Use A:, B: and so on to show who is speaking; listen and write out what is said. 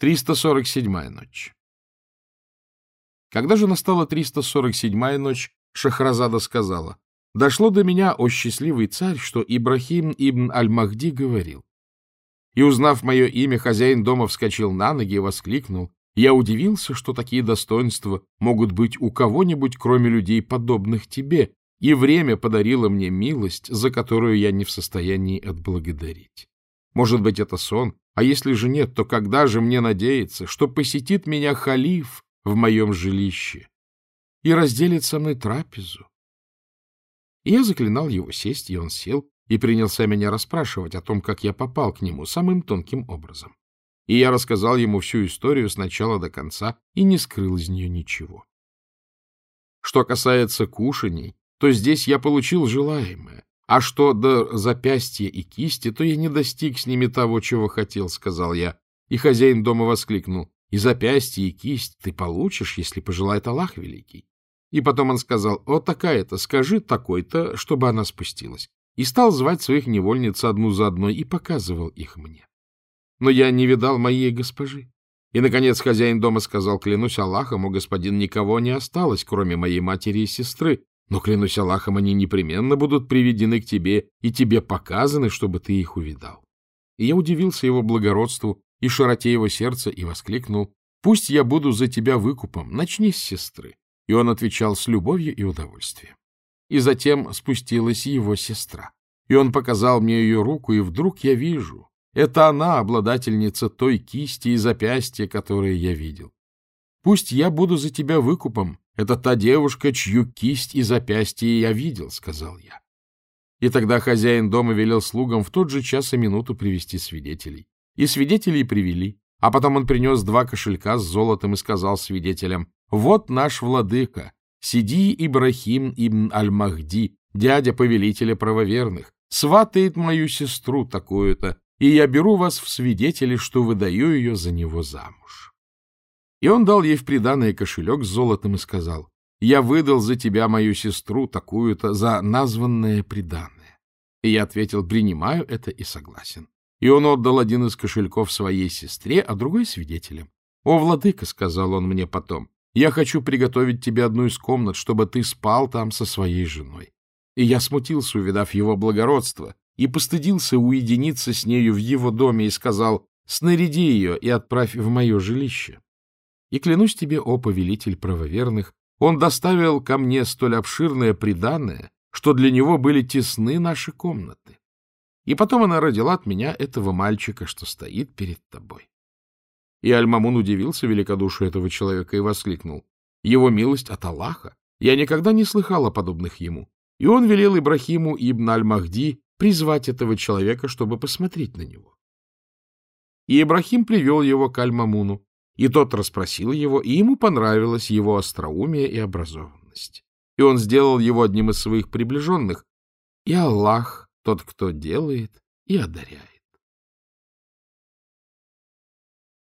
A: 347-я ночь. Когда же настала 347-я ночь, Шахразада сказала, «Дошло до меня, о счастливый царь, что Ибрахим ибн Аль-Махди говорил. И, узнав мое имя, хозяин дома вскочил на ноги и воскликнул, «Я удивился, что такие достоинства могут быть у кого-нибудь, кроме людей, подобных тебе, и время подарило мне милость, за которую я не в состоянии отблагодарить. Может быть, это сон, а если же нет, то когда же мне надеяться, что посетит меня халиф в моем жилище и разделит со мной трапезу? И я заклинал его сесть, и он сел, и принялся меня расспрашивать о том, как я попал к нему самым тонким образом. И я рассказал ему всю историю с начала до конца и не скрыл из нее ничего. Что касается кушаний, то здесь я получил желаемое, а что до запястья и кисти, то я не достиг с ними того, чего хотел, — сказал я. И хозяин дома воскликнул. И запястье, и кисть ты получишь, если пожелает Аллах Великий. И потом он сказал, о, такая-то, скажи такой-то, чтобы она спустилась. И стал звать своих невольниц одну за одной и показывал их мне. Но я не видал моей госпожи. И, наконец, хозяин дома сказал, клянусь Аллахом, у господин никого не осталось, кроме моей матери и сестры, но, клянусь Аллахом, они непременно будут приведены к тебе и тебе показаны, чтобы ты их увидал. И я удивился его благородству и широте его сердца и воскликнул, «Пусть я буду за тебя выкупом, начни с сестры». И он отвечал с любовью и удовольствием. И затем спустилась его сестра. И он показал мне ее руку, и вдруг я вижу, это она, обладательница той кисти и запястья, которые я видел. Пусть я буду за тебя выкупом, это та девушка, чью кисть и запястье я видел, — сказал я. И тогда хозяин дома велел слугам в тот же час и минуту привести свидетелей. И свидетелей привели, а потом он принес два кошелька с золотом и сказал свидетелям, «Вот наш владыка, сиди Ибрахим ибн Аль-Махди, дядя повелителя правоверных, сватает мою сестру такую-то, и я беру вас в свидетели, что выдаю ее за него замуж». И он дал ей в приданное кошелек с золотом и сказал, «Я выдал за тебя мою сестру такую-то за названное приданное». И я ответил, «Принимаю это и согласен». И он отдал один из кошельков своей сестре, а другой свидетелям. «О, владыка», — сказал он мне потом, — «я хочу приготовить тебе одну из комнат, чтобы ты спал там со своей женой». И я смутился, увидав его благородство, и постыдился уединиться с нею в его доме и сказал, «Снаряди ее и отправь в мое жилище». И клянусь тебе, о повелитель правоверных, он доставил ко мне столь обширное приданное, что для него были тесны наши комнаты. И потом она родила от меня этого мальчика, что стоит перед тобой. И Аль-Мамун удивился великодушию этого человека и воскликнул. Его милость от Аллаха. Я никогда не слыхал о подобных ему. И он велел Ибрахиму ибн Аль-Махди призвать этого человека, чтобы посмотреть на него. И Ибрахим привел его к Аль-Мамуну, и тот расспросил его, и ему понравилось его остроумие и образованность. И он сделал его одним из своих приближенных. И Аллах, тот, кто делает и одаряет.